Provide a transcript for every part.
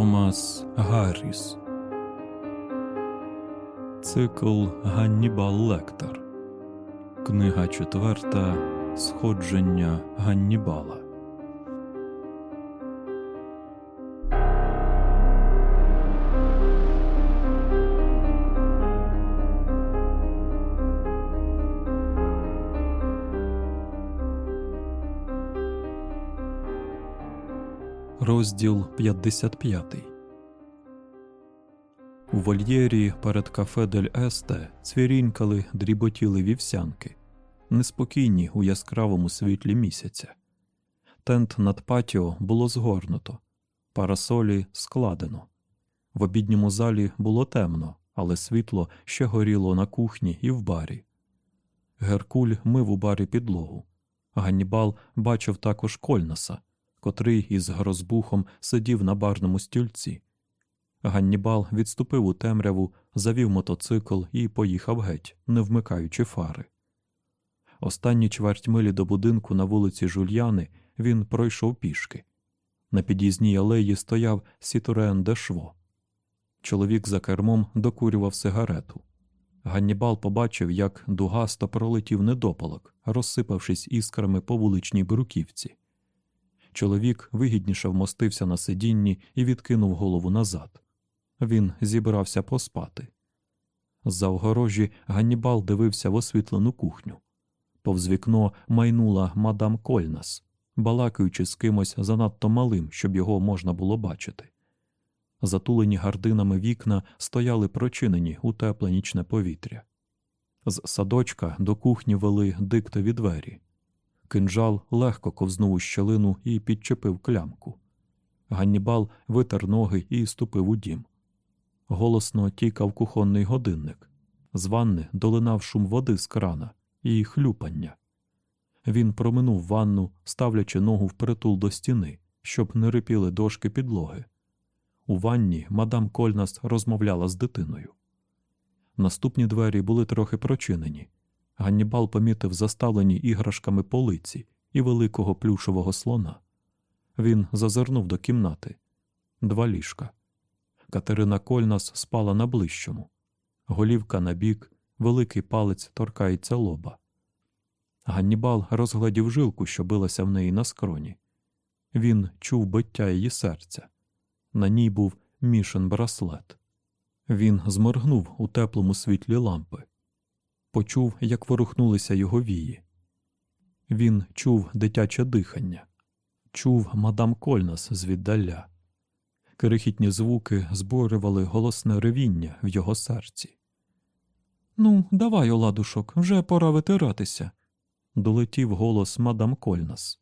Томас Гарріс. Цикл Ганнібал Лектор. Книга четверта Сходження Ганнібала. Розділ 55 У вольєрі перед кафе Дель Есте цвірінькали дріботіли вівсянки, неспокійні у яскравому світлі місяця. Тент над патіо було згорнуто, парасолі складено. В обідньому залі було темно, але світло ще горіло на кухні і в барі. Геркуль мив у барі підлогу. Ганнібал бачив також Кольнаса котрий із грозбухом сидів на барному стільці. Ганнібал відступив у темряву, завів мотоцикл і поїхав геть, не вмикаючи фари. Останні чверть милі до будинку на вулиці Жульяни він пройшов пішки. На під'їзній алеї стояв Сітурен Дешво. Чоловік за кермом докурював сигарету. Ганнібал побачив, як дугасто пролетів недопалок, розсипавшись іскрами по вуличній бруківці. Чоловік вигідніше вмостився на сидінні і відкинув голову назад. Він зібрався поспати. З-за огорожі Ганнібал дивився в освітлену кухню. Повз вікно майнула мадам Кольнас, балакаючи з кимось занадто малим, щоб його можна було бачити. Затулені гардинами вікна стояли прочинені у тепле нічне повітря. З садочка до кухні вели диктові двері. Кинжал легко ковзнув у щелину і підчепив клямку. Ганнібал витер ноги і ступив у дім. Голосно тікав кухонний годинник. З ванни долинав шум води з крана і хлюпання. Він проминув ванну, ставлячи ногу впритул до стіни, щоб не рипіли дошки підлоги. У ванні мадам Кольнас розмовляла з дитиною. Наступні двері були трохи прочинені. Ганнібал помітив заставлені іграшками полиці і великого плюшового слона. Він зазирнув до кімнати два ліжка. Катерина Кольнас спала на ближчому, голівка на бік, великий палець торкається лоба. Ганнібал розглядів жилку, що билася в неї на скроні. Він чув биття її серця. На ній був мішен браслет. Він зморгнув у теплому світлі лампи почув, як ворухнулися його вії. Він чув дитяче дихання, чув мадам Кольнас звіддаля. Крихітні звуки зборювали голосне ревіння в його серці. Ну, давай, оладушок, вже пора витиратися, долетів голос мадам Кольнас.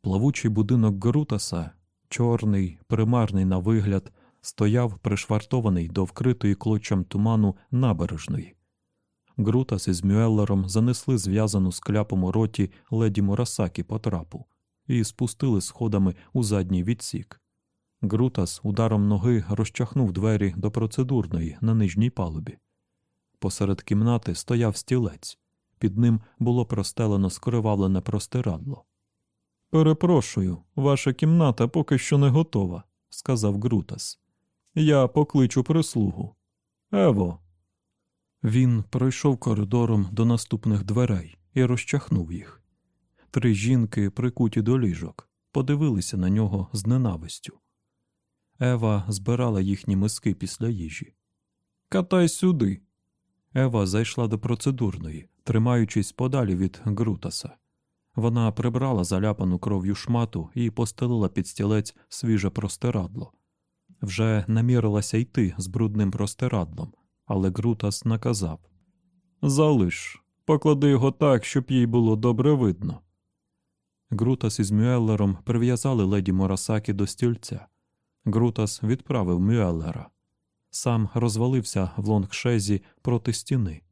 Плавучий будинок Грутаса, чорний, примарний на вигляд, стояв пришвартований до вкритої клочем туману набережної. Грутас із Мюеллером занесли зв'язану скляпом у роті леді Мурасакі по трапу і спустили сходами у задній відсік. Грутас ударом ноги розчахнув двері до процедурної на нижній палубі. Посеред кімнати стояв стілець, під ним було простелено скривавлене простирадло. Перепрошую, ваша кімната поки що не готова, сказав Грутас. Я покличу прислугу. Ево. Він пройшов коридором до наступних дверей і розчахнув їх. Три жінки, прикуті до ліжок, подивилися на нього з ненавистю. Ева збирала їхні миски після їжі. Катай сюди. Ева зайшла до процедурної, тримаючись подалі від Грутаса. Вона прибрала заляпану кров'ю шмату і постелила під стілець свіже простирадло вже намірилася йти з брудним простирадлом, але Грутас наказав Залиш, поклади його так, щоб їй було добре видно. Грутас із Мюеллером прив'язали леді Морасакі до стільця. Грутас відправив Мюеллера. Сам розвалився в лонгшезі проти стіни,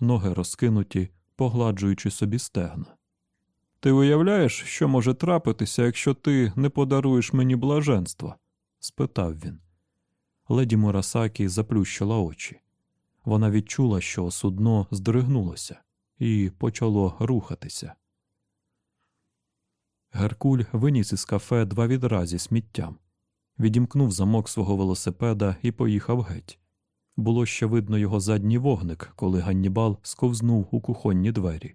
ноги розкинуті, погладжуючи собі стегна. Ти уявляєш, що може трапитися, якщо ти не подаруєш мені блаженства? Спитав він. Леді Мурасакі заплющила очі. Вона відчула, що судно здригнулося і почало рухатися. Геркуль виніс із кафе два відра зі сміттям, відімкнув замок свого велосипеда і поїхав геть. Було ще видно його задній вогник, коли Ганнібал сковзнув у кухонні двері.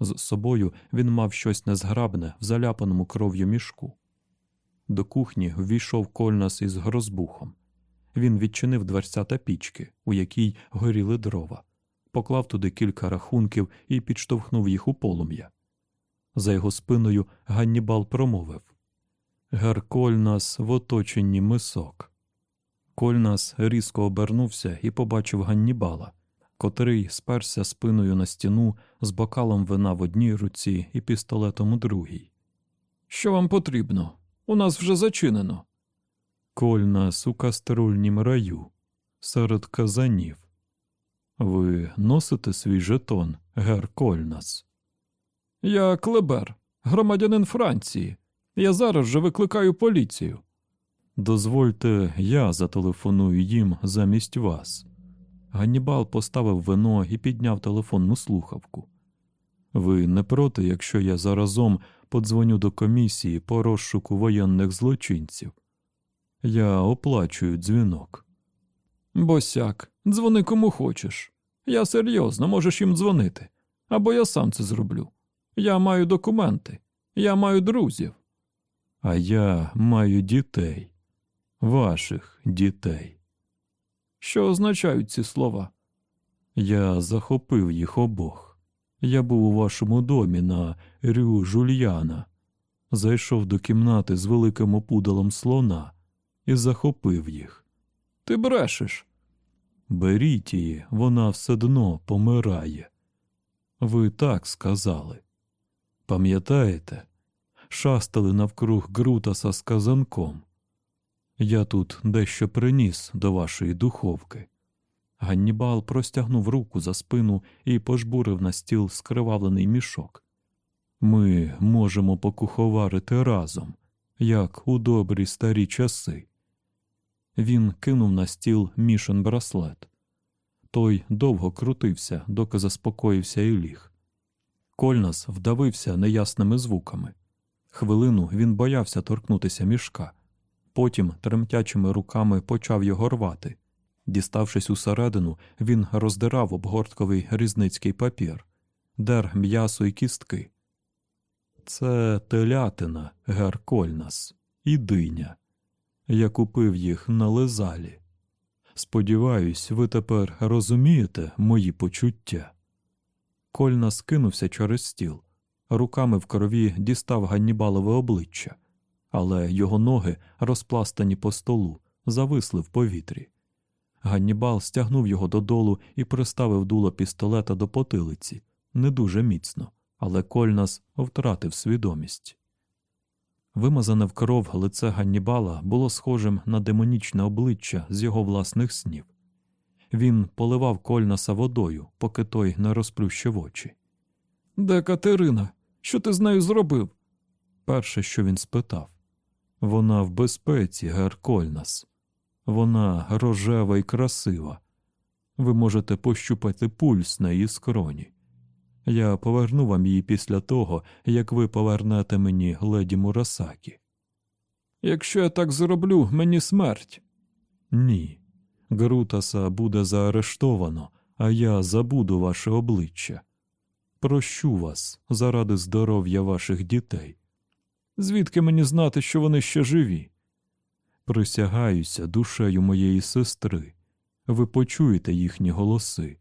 З собою він мав щось незграбне в заляпаному кров'ю мішку. До кухні ввійшов Кольнас із грозбухом. Він відчинив дверцята пічки, у якій горіли дрова, поклав туди кілька рахунків і підштовхнув їх у полум'я. За його спиною Ганнібал промовив Гер Кольнас в оточенні мисок. Кольнас різко обернувся і побачив Ганнібала, котрий сперся спиною на стіну з бокалом вина в одній руці і пістолетом у другій. Що вам потрібно? У нас вже зачинено. Кольнас у каструльнім раю, серед казанів. Ви носите свій жетон, гер Кольнас? Я Клебер, громадянин Франції. Я зараз же викликаю поліцію. Дозвольте, я зателефоную їм замість вас. Ганнібал поставив вино і підняв телефонну слухавку. Ви не проти, якщо я заразом подзвоню до комісії по розшуку воєнних злочинців? Я оплачую дзвінок. Босяк, дзвони кому хочеш. Я серйозно можеш їм дзвонити. Або я сам це зроблю. Я маю документи, я маю друзів. А я маю дітей, ваших дітей. Що означають ці слова? Я захопив їх обох. Я був у вашому домі на Рю Жульяна, зайшов до кімнати з великим опудалом слона і захопив їх. Ти брешеш. Беріть її, вона все дно помирає. Ви так сказали. Пам'ятаєте, шастали навкруг Грутаса з казанком. Я тут дещо приніс до вашої духовки. Ганнібал простягнув руку за спину і пожбурив на стіл скривавлений мішок. Ми можемо покуховарити разом, як у добрі старі часи. Він кинув на стіл мішен браслет. Той довго крутився, доки заспокоївся і ліг. Кольнас вдавився неясними звуками. Хвилину він боявся торкнутися мішка, потім тремтячими руками почав його рвати. Діставшись усередину, він роздирав обгортковий різницький папір, дер м'ясо і кістки. Це телятина, гер Кольнас, і диня. Я купив їх на лезалі. Сподіваюсь, ви тепер розумієте мої почуття. Кольна скинувся через стіл, руками в крові дістав Ганнібалове обличчя, але його ноги, розпластані по столу, зависли в повітрі. Ганнібал стягнув його додолу і приставив дуло пістолета до потилиці не дуже міцно, але Кольнас втратив свідомість. Вимазане в кров лице Ганнібала було схожим на демонічне обличчя з його власних снів. Він поливав Кольнаса водою, поки той не розплющив очі. Де Катерина? Що ти з нею зробив? Перше, що він спитав. Вона в безпеці, гер Кольнас. Вона рожева і красива. Ви можете пощупати пульс на її скроні. Я поверну вам її після того, як ви повернете мені леді Мурасакі. Якщо я так зроблю, мені смерть. Ні. Грутаса буде заарештовано, а я забуду ваше обличчя. Прощу вас заради здоров'я ваших дітей. Звідки мені знати, що вони ще живі? Присягаюся душею моєї сестри. Ви почуєте їхні голоси.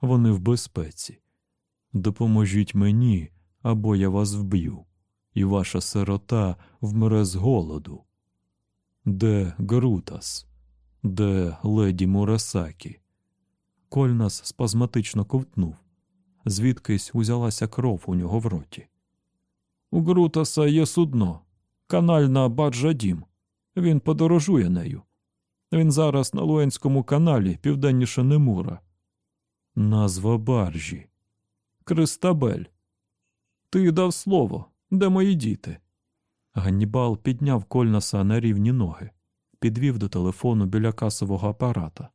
Вони в безпеці. Допоможіть мені, або я вас вб'ю, і ваша сирота вмре з голоду. Де Грутас? Де леді Мурасакі? Кольнас спазматично ковтнув. Звідкись узялася кров у нього в роті. У Грутаса є судно, канальна баржа дім. Він подорожує нею. Він зараз на Луенському каналі, південніше Немура. Назва баржі. Кристабель. Ти дав слово, де мої діти? Ганнібал підняв Кольнаса на рівні ноги, підвів до телефону біля касового апарата,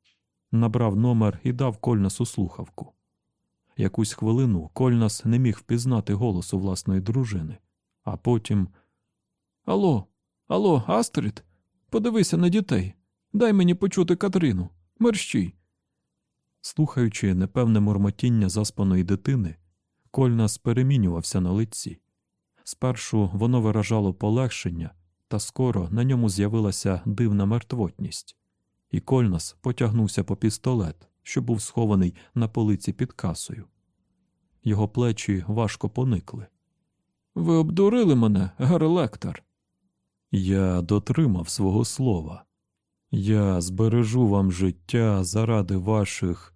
набрав номер і дав Кольнасу слухавку. Якусь хвилину Кольнас не міг впізнати голосу власної дружини, а потім Алло, алло, Астрид, подивися на дітей. Дай мені почути Катрину. Мерщій. Слухаючи непевне мурмотіння заспаної дитини, Кольнас перемінювався на лиці. Спершу воно виражало полегшення, та скоро на ньому з'явилася дивна мертвотність, і Кольнас потягнувся по пістолет, що був схований на полиці під касою. Його плечі важко поникли. Ви обдурили мене, гер-лектор. Я дотримав свого слова. Я збережу вам життя заради ваших.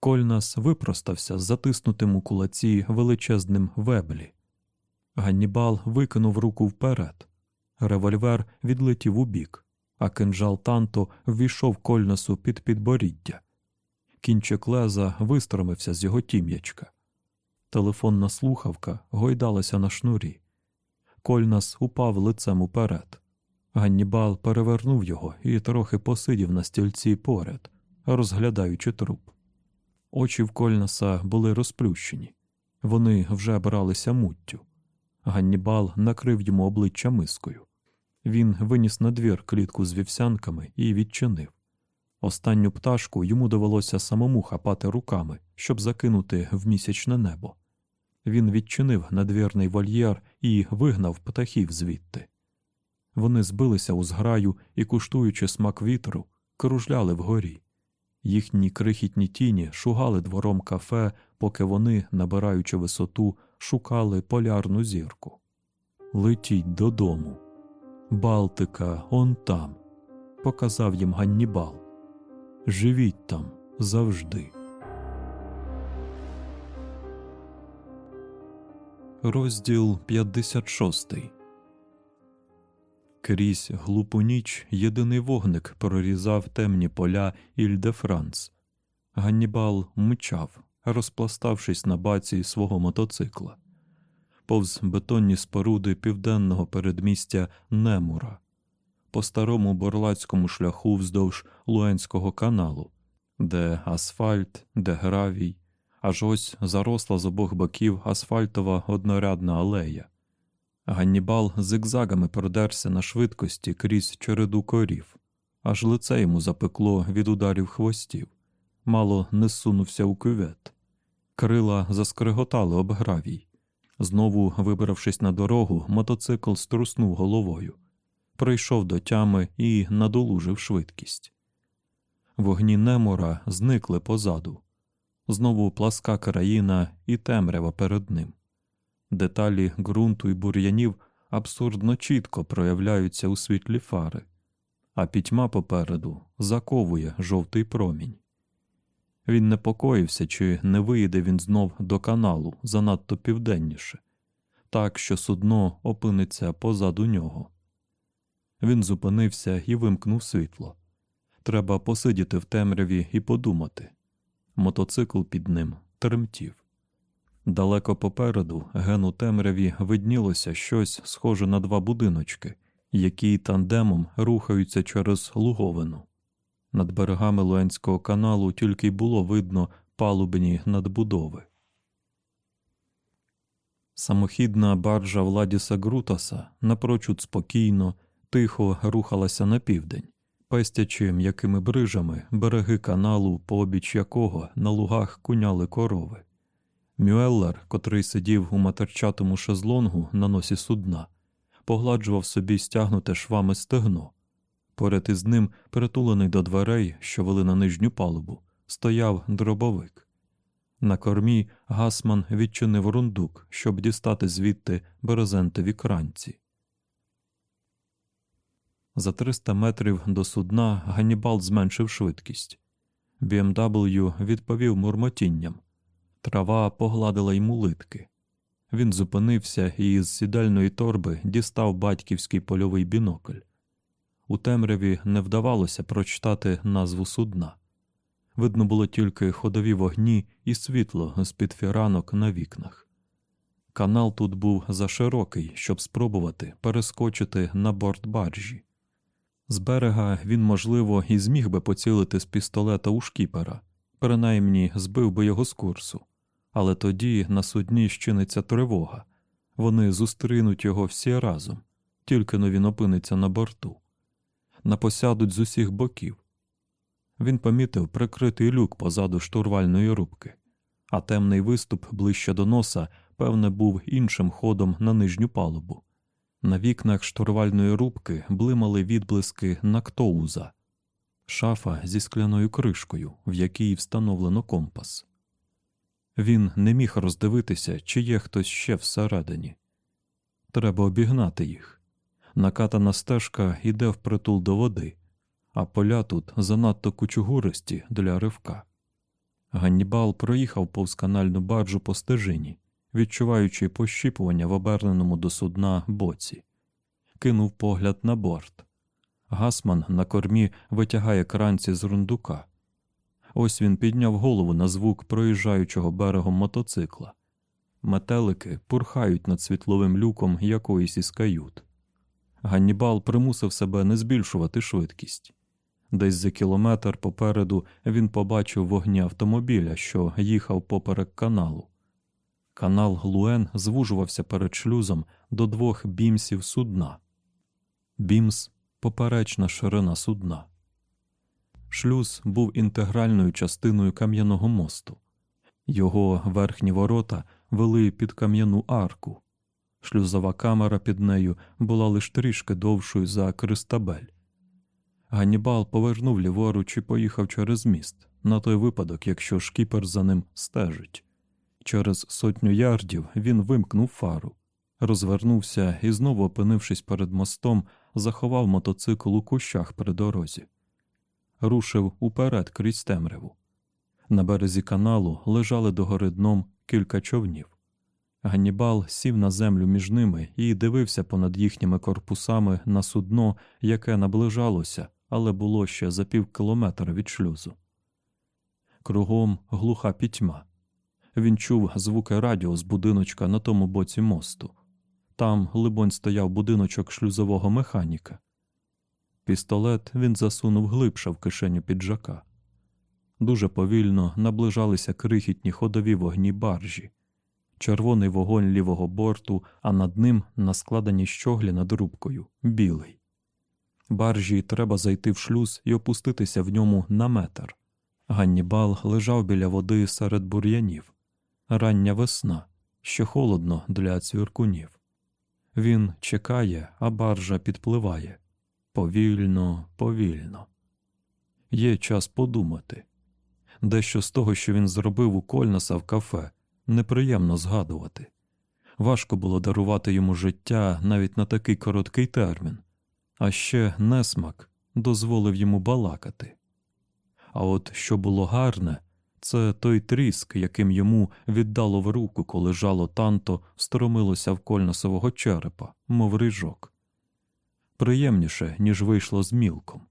Кольнас випростався з затиснутим у кулаці величезним веблі. Ганнібал викинув руку вперед. Револьвер відлетів убік, а кинжал танто ввійшов Кольнасу під підборіддя. Кінчик леза вистромився з його тім'ячка. Телефонна слухавка гойдалася на шнурі. Кольнас упав лицем уперед. Ганнібал перевернув його і трохи посидів на стільці поряд, розглядаючи труп. Очі в Кольнаса були розплющені, вони вже бралися муттю. Ганнібал накрив йому обличчя мискою. Він виніс на двір клітку з вівсянками і відчинив. Останню пташку йому довелося самому хапати руками, щоб закинути в місячне небо. Він відчинив надвірний вольєр і вигнав птахів звідти. Вони збилися у зграю і, куштуючи смак вітру, кружляли вгорі. Їхні крихітні тіні шугали двором кафе, поки вони, набираючи висоту, шукали полярну зірку. Летіть додому. Балтика он там, показав їм Ганнібал. Живіть там завжди. Розділ 56 Крізь глупу ніч єдиний вогник прорізав темні поля Іль-де-Франц. Ганнібал мчав, розпластавшись на баці свого мотоцикла, повз бетонні споруди південного передмістя Немура, по старому борлацькому шляху вздовж Луенського каналу, де асфальт, де гравій, аж ось заросла з обох боків асфальтова однорядна алея. Ганнібал зигзагами продерся на швидкості крізь череду корів, аж лице йому запекло від ударів хвостів, мало не сунувся у кювет. Крила заскриготали об гравій. Знову, вибравшись на дорогу, мотоцикл струснув головою, прийшов до тями і надолужив швидкість. Вогні Немора зникли позаду. Знову пласка країна і темрява перед ним. Деталі ґрунту і бур'янів абсурдно чітко проявляються у світлі фари, а пітьма попереду заковує жовтий промінь. Він непокоївся, чи не виїде він знов до каналу занадто південніше, так що судно опиниться позаду нього. Він зупинився і вимкнув світло. Треба посидіти в темряві і подумати. Мотоцикл під ним тремтів. Далеко попереду, ген у темряві, виднілося щось схоже на два будиночки, які тандемом рухаються через луговину. Над берегами Луенського каналу тільки й було видно палубні надбудови. Самохідна баржа Владіса Грутаса напрочуд спокійно, тихо рухалася на південь, пестячи м'якими брижами береги каналу, по обіч якого на лугах куняли корови. Мюеллер, котрий сидів у матерчатому шезлонгу на носі судна, погладжував собі стягнуте швами стегно. Поряд із ним, притулений до дверей, що вели на нижню палубу, стояв дробовик. На кормі гасман відчинив рундук, щоб дістати звідти березентові кранці. За 300 метрів до судна Ганнібал зменшив швидкість. BMW відповів мурмотінням. Трава погладила йому литки. Він зупинився і із сідальної торби дістав батьківський польовий бінокль. У темряві не вдавалося прочитати назву судна. Видно було тільки ходові вогні і світло з під фіранок на вікнах. Канал тут був заширокий, щоб спробувати перескочити на борт баржі. З берега він, можливо, і зміг би поцілити з пістолета у шкіпера, принаймні збив би його з курсу. Але тоді на судні щиниться тривога вони зустрінуть його всі разом, тільки но він опиниться на борту. Напосядуть з усіх боків. Він помітив прикритий люк позаду штурвальної рубки, а темний виступ ближче до носа, певне, був іншим ходом на нижню палубу. На вікнах штурвальної рубки блимали відблиски нактоуза, шафа зі скляною кришкою, в якій встановлено компас. Він не міг роздивитися, чи є хтось ще всередині. Треба обігнати їх. Накатана стежка йде впритул до води, а поля тут занадто кучугуристі для ривка. Ганнібал проїхав повз канальну баржу по стежині, відчуваючи пощіпування в оберненому до судна боці, кинув погляд на борт. Гасман на кормі витягає кранці з рундука. Ось він підняв голову на звук проїжджаючого берегом мотоцикла. Метелики пурхають над світловим люком якоїсь із кают. Ганнібал примусив себе не збільшувати швидкість. Десь за кілометр попереду він побачив вогні автомобіля, що їхав поперек каналу. Канал Глуен звужувався перед шлюзом до двох бімсів судна. Бімс поперечна ширина судна. Шлюз був інтегральною частиною кам'яного мосту. Його верхні ворота вели під кам'яну арку. Шлюзова камера під нею була лише трішки довшою за Кристабель. Ганнібал повернув ліворуч і поїхав через міст, на той випадок, якщо шкіпер за ним стежить. Через сотню ярдів він вимкнув фару, розвернувся і, знову опинившись перед мостом, заховав мотоцикл у кущах при дорозі. Рушив уперед крізь темряву. На березі каналу лежали догори дном кілька човнів. Ганнібал сів на землю між ними і дивився понад їхніми корпусами на судно, яке наближалося, але було ще за пів кілометра від шлюзу. Кругом глуха пітьма. Він чув звуки радіо з будиночка на тому боці мосту. Там, либонь, стояв будиночок шлюзового механіка. Пістолет він засунув глибше в кишеню піджака. Дуже повільно наближалися крихітні ходові вогні баржі, червоний вогонь лівого борту, а над ним на складеній щоглі над рубкою білий. Баржі треба зайти в шлюз і опуститися в ньому на метр. Ганнібал лежав біля води серед бур'янів. Рання весна, ще холодно для цвіркунів. Він чекає, а баржа підпливає. Повільно, повільно. Є час подумати. Дещо з того, що він зробив у Кольнаса в кафе, неприємно згадувати. Важко було дарувати йому життя навіть на такий короткий термін, а ще несмак дозволив йому балакати. А от що було гарне, це той тріск, яким йому віддало в руку, коли жало танто встромилося в кольносового черепа, мов рижок. Приємніше, ніж вийшло з мілком.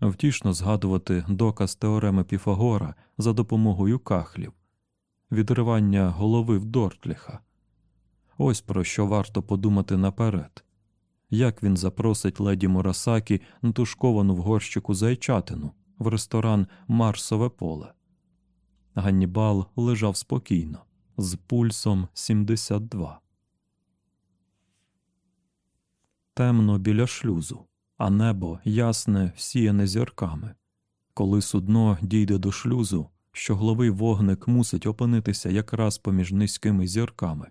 Втішно згадувати доказ теореми Піфагора за допомогою кахлів, відривання голови в Дортліха. Ось про що варто подумати наперед як він запросить леді Мурасакі натушковану в горщику зайчатину в ресторан Марсове поле. Ганнібал лежав спокійно, з пульсом 72. Темно біля шлюзу, а небо ясне, всіяне зірками. Коли судно дійде до шлюзу, щогловий вогник мусить опинитися якраз поміж низькими зірками.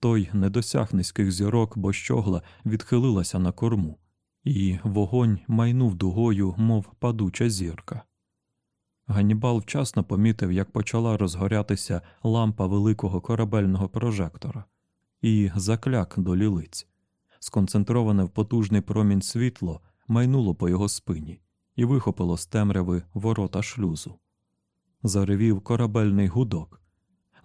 Той не досяг низьких зірок, бо щогла відхилилася на корму, і вогонь майнув дугою, мов падуча зірка. Ганнібал вчасно помітив, як почала розгорятися лампа великого корабельного прожектора, і закляк до лілиць. Сконцентроване в потужний промінь світло майнуло по його спині і вихопило з темряви ворота шлюзу. Заревів корабельний гудок,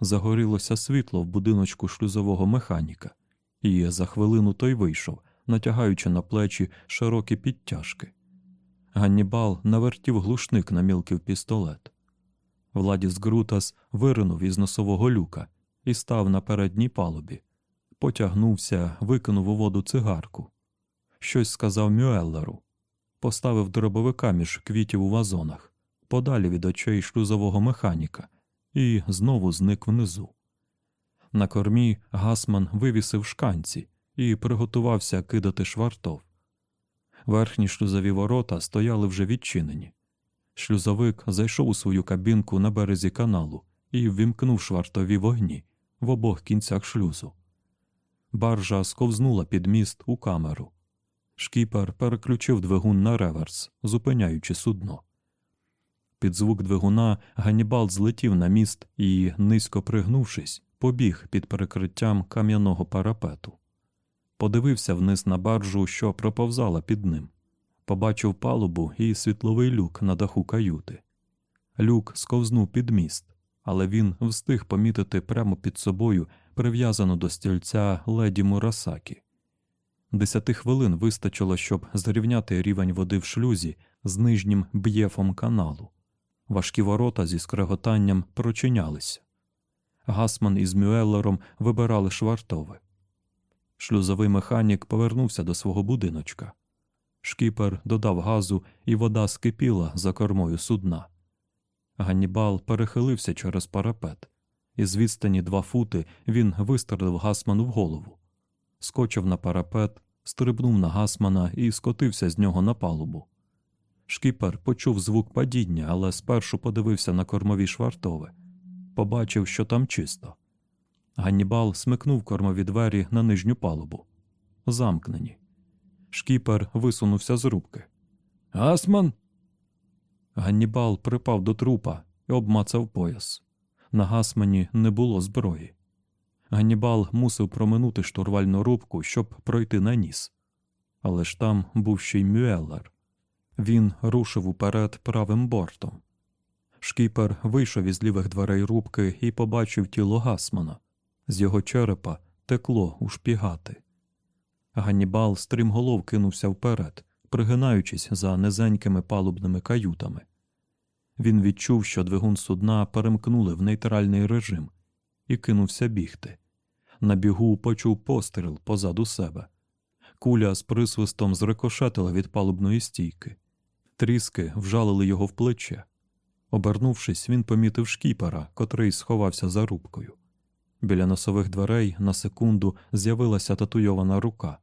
загорілося світло в будиночку шлюзового механіка, і за хвилину той вийшов, натягаючи на плечі широкі підтяжки. Ганнібал навертів глушник на мілкий пістолет. Владіс Грутас виринув із носового люка і став на передній палубі. Потягнувся, викинув у воду цигарку. Щось сказав Мюеллеру, поставив дробовика між квітів у вазонах, подалі від очей шлюзового механіка, і знову зник внизу. На кормі Гасман вивісив шканці і приготувався кидати швартов. Верхні шлюзові ворота стояли вже відчинені. Шлюзовик зайшов у свою кабінку на березі каналу і ввімкнув швартові вогні в обох кінцях шлюзу. Баржа сковзнула під міст у камеру. Шкіпер переключив двигун на реверс, зупиняючи судно. Під звук двигуна Ганнібал злетів на міст і, низько пригнувшись, побіг під перекриттям кам'яного парапету. Подивився вниз на баржу, що проповзала під ним. Побачив палубу і світловий люк на даху каюти. Люк сковзнув під міст, але він встиг помітити прямо під собою прив'язану до стільця леді Мурасакі. Десяти хвилин вистачило, щоб зрівняти рівень води в шлюзі з нижнім б'єфом каналу. Важкі ворота зі скреготанням прочинялися. Гасман із Мюеллером вибирали швартове. Шлюзовий механік повернувся до свого будиночка. Шкіпер додав газу, і вода скипіла за кормою судна. Ганнібал перехилився через парапет. Із відстані два фути він вистрелив Гасману в голову, скочив на парапет, стрибнув на Гасмана і скотився з нього на палубу. Шкіпер почув звук падіння, але спершу подивився на кормові швартове, побачив, що там чисто. Ганнібал смикнув кормові двері на нижню палубу. Замкнені. Шкіпер висунувся з рубки. Гасман. Ганнібал припав до трупа і обмацав пояс. На гасмані не було зброї. Ганнібал мусив проминути штурвальну рубку, щоб пройти на ніс. Але ж там був ще й Мюеллер. Він рушив уперед правим бортом. Шкіпер вийшов із лівих дверей рубки і побачив тіло гасмана. З його черепа текло у шпігати. Ганнібал стрімголов кинувся вперед, пригинаючись за низенькими палубними каютами. Він відчув, що двигун судна перемкнули в нейтральний режим, і кинувся бігти. На бігу почув постріл позаду себе. Куля з присвистом зрикошетила від палубної стійки. Тріски вжалили його в плече. Обернувшись, він помітив шкіпера, котрий сховався за рубкою. Біля носових дверей на секунду з'явилася татуйована рука.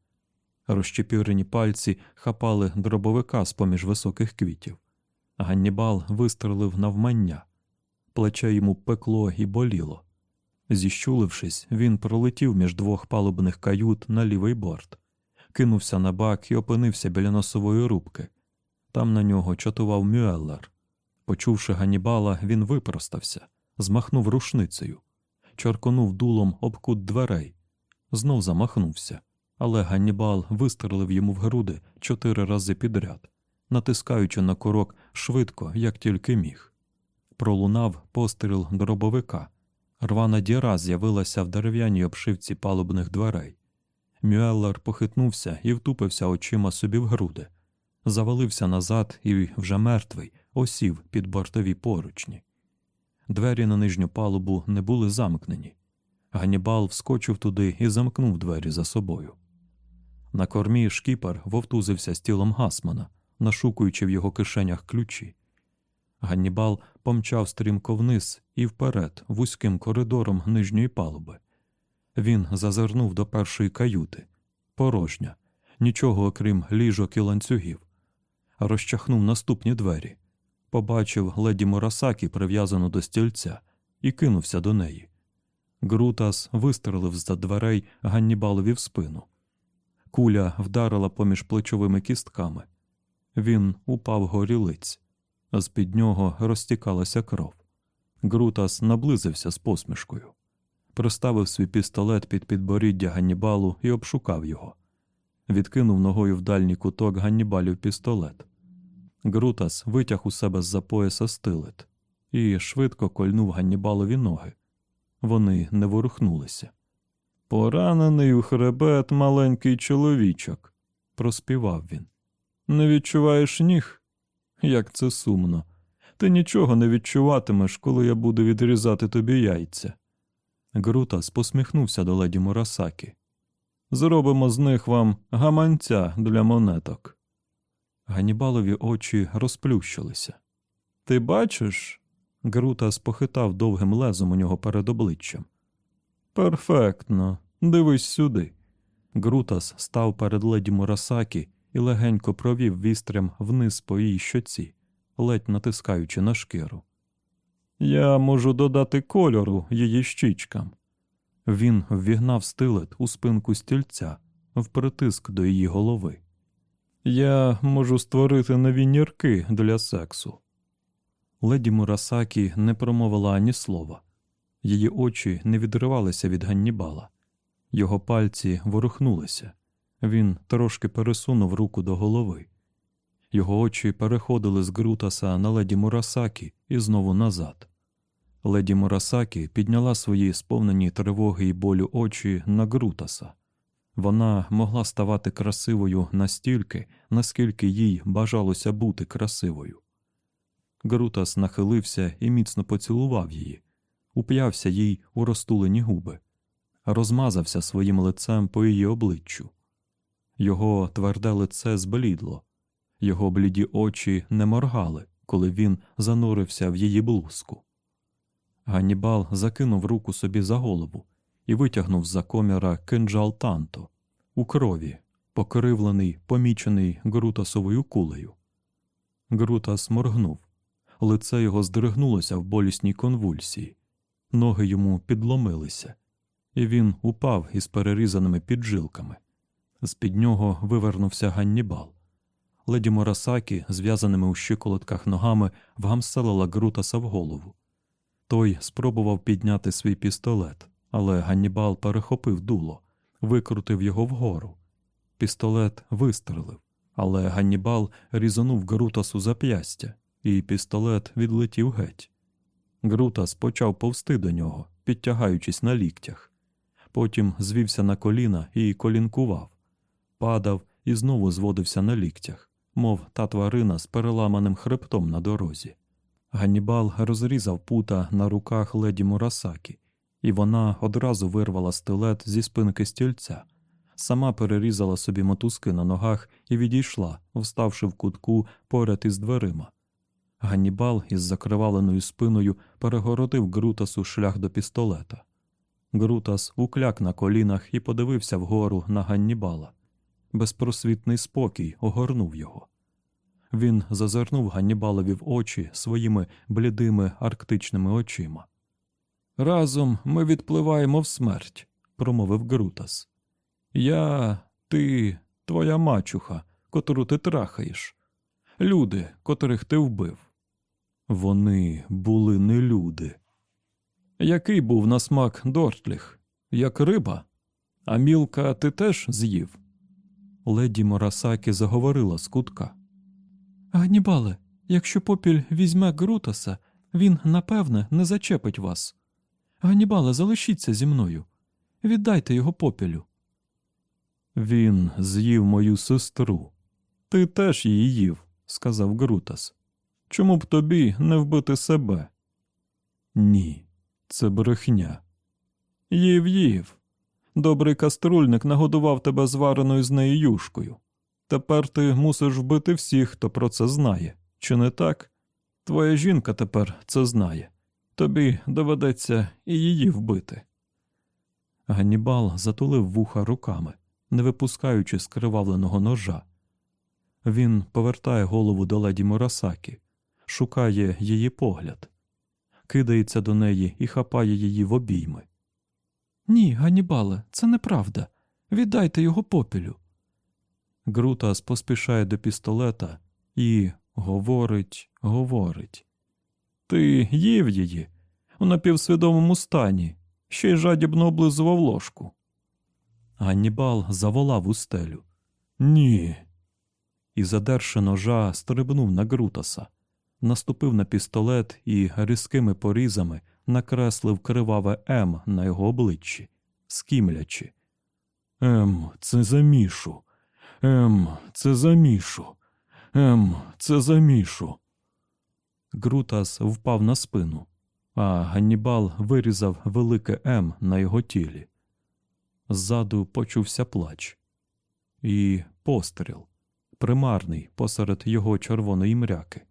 Розчепірені пальці хапали дробовика з поміж високих квітів. Ганнібал вистрелив навмання. Плече йому пекло і боліло. Зіщулившись, він пролетів між двох палубних кают на лівий борт, кинувся на бак і опинився біля носової рубки. Там на нього чатував Мюеллер. Почувши Ганнібала, він випростався, змахнув рушницею, чорконув дулом об кут дверей, знов замахнувся, але Ганнібал вистрелив йому в груди чотири рази підряд, натискаючи на курок швидко, як тільки міг. Пролунав постріл дробовика. Рвана діра з'явилася в дерев'яній обшивці палубних дверей. Мюеллер похитнувся і втупився очима собі в груди, завалився назад і, вже мертвий, осів під бортові поручні. Двері на нижню палубу не були замкнені. Ганнібал вскочив туди і замкнув двері за собою. На кормі шкіпер вовтузився з тілом Гасмана, нашукуючи в його кишенях ключі. Ганнібал помчав стрімко вниз і вперед вузьким коридором нижньої палуби. Він зазирнув до першої каюти порожня, нічого окрім ліжок і ланцюгів. Розчахнув наступні двері, побачив леді Мурасакі, прив'язану до стільця, і кинувся до неї. Грутас вистрелив з за дверей Ганнібалові в спину. Куля вдарила поміж плечовими кістками. Він упав горілиць, з під нього розтікалася кров. Грутас наблизився з посмішкою, приставив свій пістолет під підборіддя Ганнібалу і обшукав його. Відкинув ногою в дальній куток Ганнібалів пістолет. Грутас витяг у себе з-за пояса стилет і швидко кольнув Ганнібалові ноги. Вони не ворухнулися. Поранений у хребет маленький чоловічок, проспівав він. Не відчуваєш ніг? Як це сумно. Ти нічого не відчуватимеш, коли я буду відрізати тобі яйця. Грутас посміхнувся до леді Мурасакі. Зробимо з них вам гаманця для монеток. Ганібалові очі розплющилися. Ти бачиш? Грутас похитав довгим лезом у нього перед обличчям. Перфектно, дивись сюди. Грутас став перед леді Мурасакі і легенько провів вістрям вниз по її щоці, ледь натискаючи на шкіру. Я можу додати кольору її щічкам. Він ввігнав стилет у спинку стільця, впритиск до її голови. Я можу створити нові нірки для сексу. Леді Мурасакі не промовила ані слова. Її очі не відривалися від Ганнібала. Його пальці ворухнулися. Він трошки пересунув руку до голови. Його очі переходили з Грутаса на леді Мурасакі і знову назад. Леді Мурасакі підняла свої сповнені тривоги і болю очі на Грутаса. Вона могла ставати красивою настільки, наскільки їй бажалося бути красивою. Грутас нахилився і міцно поцілував її, уп'явся їй у розтулені губи, розмазався своїм лицем по її обличчю. Його тверде лице зблідло, його бліді очі не моргали, коли він занурився в її блузку. Ганнібал закинув руку собі за голову і витягнув з-за коміра кинджал танто у крові, покривлений, помічений Грутасовою кулею. Грутас моргнув, лице його здригнулося в болісній конвульсії, ноги йому підломилися, і він упав із перерізаними піджилками. З під нього вивернувся Ганнібал. Леді Морасакі, зв'язаними у щиколотках ногами, вгамселила Грутаса в голову. Той спробував підняти свій пістолет, але Ганнібал перехопив дуло, викрутив його вгору. Пістолет вистрелив, але Ганнібал різанув Грутасу зап'ястя, і пістолет відлетів геть. Грутас почав повсти до нього, підтягаючись на ліктях. Потім звівся на коліна і колінкував, падав і знову зводився на ліктях, мов та тварина з переламаним хребтом на дорозі. Ганнібал розрізав пута на руках леді Мурасакі, і вона одразу вирвала стилет зі спинки стільця, сама перерізала собі мотузки на ногах і відійшла, вставши в кутку поряд із дверима. Ганнібал із закриваленою спиною перегородив Грутасу шлях до пістолета. Грутас укляк на колінах і подивився вгору на Ганнібала. Безпросвітний спокій огорнув його. Він зазирнув Ганнібалові в очі своїми блідими арктичними очима. Разом ми відпливаємо в смерть, промовив Грутас. Я, ти, твоя мачуха, котру ти трахаєш, люди, котрих ти вбив. Вони були не люди. Який був на смак Дортліх, як риба, а мілка ти теж з'їв. Леді Морасакі заговорила з кутка. Ганнібале, якщо попіль візьме Грутаса, він, напевне, не зачепить вас. Ганнібале, залишіться зі мною. Віддайте його попілю. Він з'їв мою сестру. Ти теж її їв, сказав Грутас. Чому б тобі не вбити себе? Ні, це брехня. Їв їв. Добрий каструльник нагодував тебе звареною з нею юшкою. Тепер ти мусиш вбити всіх, хто про це знає. Чи не так? Твоя жінка тепер це знає. Тобі доведеться і її вбити. Ганнібал затулив вуха руками, не випускаючи скривавленого ножа. Він повертає голову до леді Мурасакі, шукає її погляд, кидається до неї і хапає її в обійми. Ні, Ганнібале, це неправда. Віддайте його попілю. Грутас поспішає до пістолета і говорить, говорить. Ти їв її у напівсвідомому стані, ще й жадібно облизував ложку. Ганнібал заволав у стелю. Ні. І, задерши ножа, стрибнув на Грутаса, наступив на пістолет і різкими порізами накреслив криваве М на його обличчі, скімлячи. М, це замішу. Ем, це замішу. Ем, це замішу. Грутас впав на спину, а Ганнібал вирізав велике М на його тілі. Ззаду почувся плач. І постріл, примарний посеред його червоної мряки.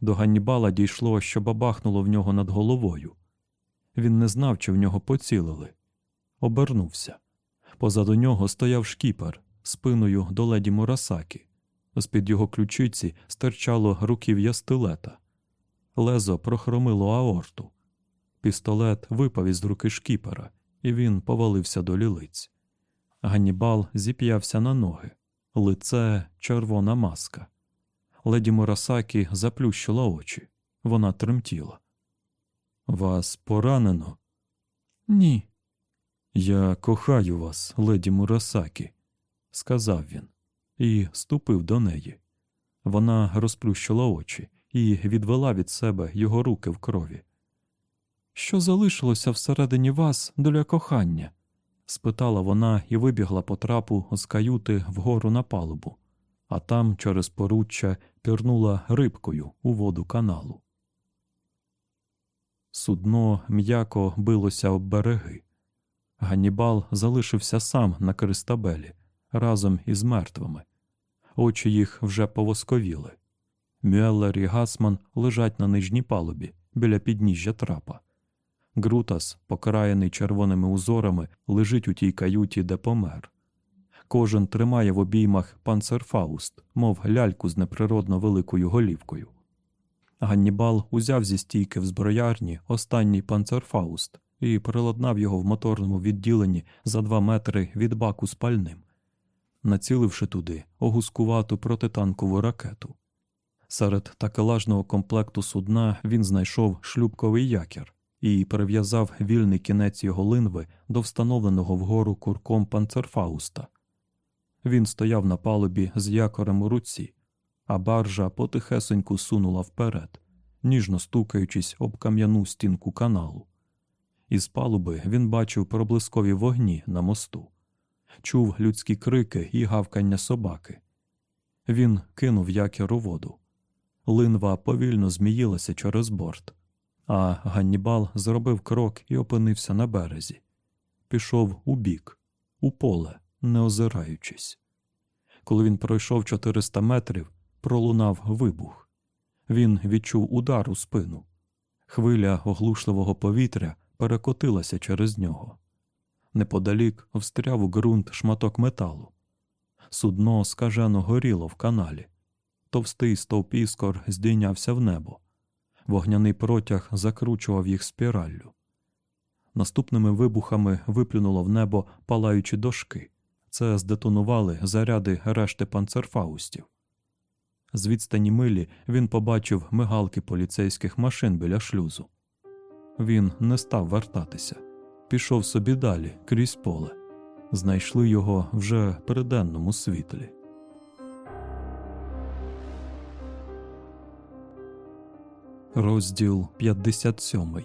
До Ганнібала дійшло, що бабахнуло в нього над головою. Він не знав, чи в нього поцілили. Обернувся Позаду нього стояв шкіпер спиною до леді Мурасакі. З під його ключиці стирчало руків'я стилета. Лезо прохромило аорту. Пістолет випав із руки шкіпера, і він повалився до лілиць. Ганнібал зіп'явся на ноги, лице червона маска. Леді Мурасакі заплющила очі. Вона тремтіла. Вас поранено? Ні. Я кохаю вас, леді Мурасакі, сказав він і ступив до неї. Вона розплющила очі і відвела від себе його руки в крові. Що залишилося всередині вас для кохання? спитала вона і вибігла по трапу з каюти вгору на палубу, а там через поруччя пірнула рибкою у воду каналу. Судно м'яко билося об береги. Ганнібал залишився сам на Кристабелі разом із мертвими. Очі їх вже повосковіли. Мюеллер і Гасман лежать на нижній палубі біля підніжжя трапа. Грутас, покраєний червоними узорами, лежить у тій каюті, де помер. Кожен тримає в обіймах панцерфауст, мов ляльку з неприродно великою голівкою. Ганнібал узяв зі стійки в зброярні останній панцерфауст і приладнав його в моторному відділенні за два метри від баку з пальним, націливши туди опецькувату протитанкову ракету. Серед такелажного комплекту судна він знайшов шлюпковий якір і перев'язав вільний кінець його линви до встановленого вгору курком панцерфауста. Він стояв на палубі з якорем у руці, а баржа потихесеньку сунула вперед, ніжно стукаючись об кам'яну стінку каналу. Із палуби він бачив проблискові вогні на мосту, чув людські крики і гавкання собаки. Він кинув якір у воду. Линва повільно зміїлася через борт, а Ганнібал зробив крок і опинився на березі. Пішов у бік, у поле, не озираючись. Коли він пройшов 400 метрів, пролунав вибух. Він відчув удар у спину. Хвиля оглушливого повітря перекотилася через нього. Неподалік встряв у ґрунт шматок металу. Судно скажено горіло в каналі. Товстий стовп іскор здійнявся в небо. Вогняний протяг закручував їх спіраллю. Наступними вибухами виплюнуло в небо палаючі дошки. Це здетонували заряди решти панцерфаустів. З відстані милі він побачив мигалки поліцейських машин біля шлюзу. Він не став вертатися, пішов собі далі крізь поле. Знайшли його вже при денному світлі. Розділ 57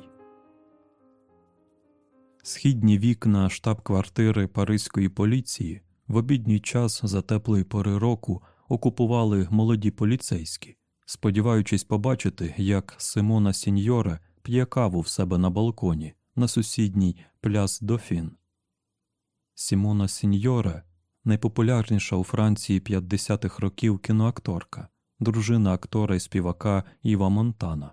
Східні вікна штаб-квартири Паризької поліції в обідній час за теплої пори року окупували молоді поліцейські, сподіваючись побачити, як Симона Сіньоре п'є каву в себе на балконі на сусідній пляс Дофін. Сімона Сіньоре найпопулярніша у Франції 50-х років кіноакторка, дружина актора і співака Іва Монтана.